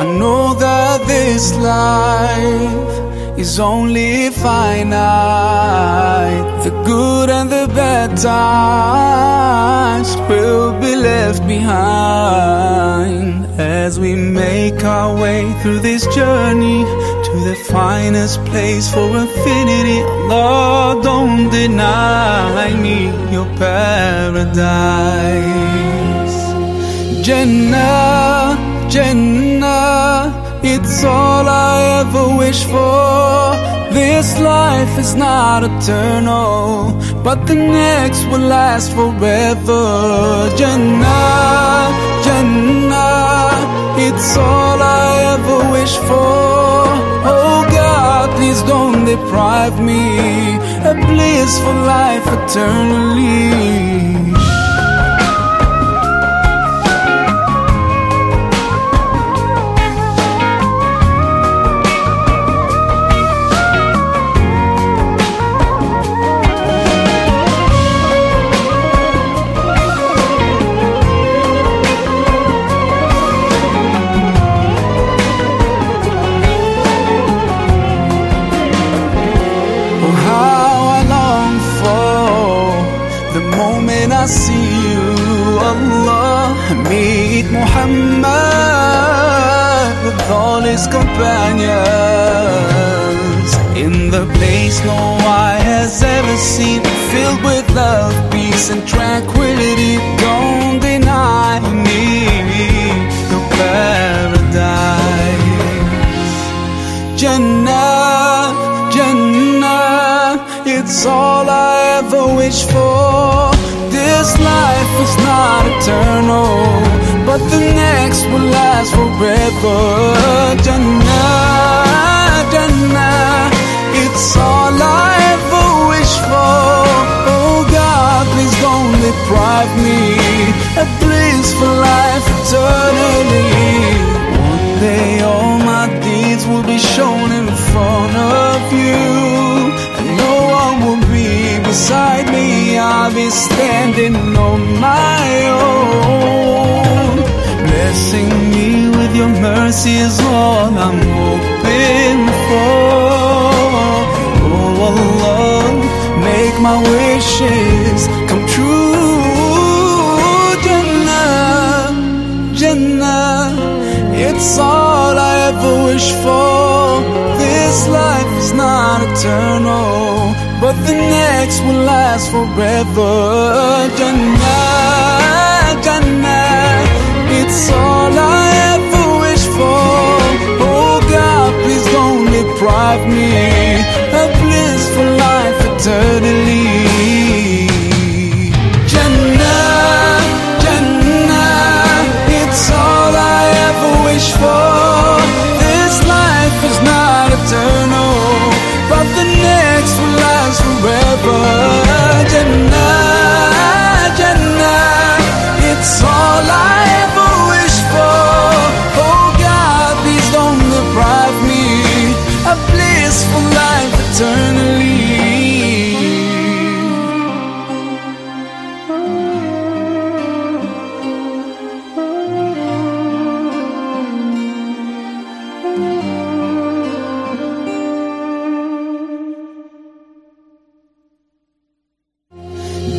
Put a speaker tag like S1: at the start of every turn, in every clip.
S1: I know that this life is only finite. The good and the bad times will be left behind as we make our way through this journey to the finest place for infinity. Lord, don't deny me your paradise. Jannah, Jannah, it's all I ever wish for. This life is not eternal, but the next will last forever. Jannah, Jannah, it's all I ever wish for. Oh God, please don't deprive me a blissful life eternally. The moment I see you, Allah. Meet Muhammad with all his companions in the place no eye has ever seen, filled with love, peace, and tranquility. Don't deny me the paradise. Jannah, it's all I ever wish for. This life is not eternal, but the next will last forever. Jannah, Jannah, it's all I ever wish for. Oh God, please don't deprive me a blissful life eternally. I'll be standing on my own. Blessing me with your mercy is all I'm hoping but the next will last forever. Jannah, Jannah, it's all I ever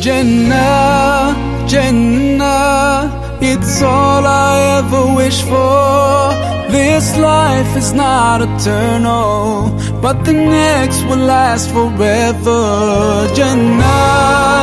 S1: Jannah, Jannah, it's all I ever wish for. This life is not eternal, but the next will last forever. Jannah,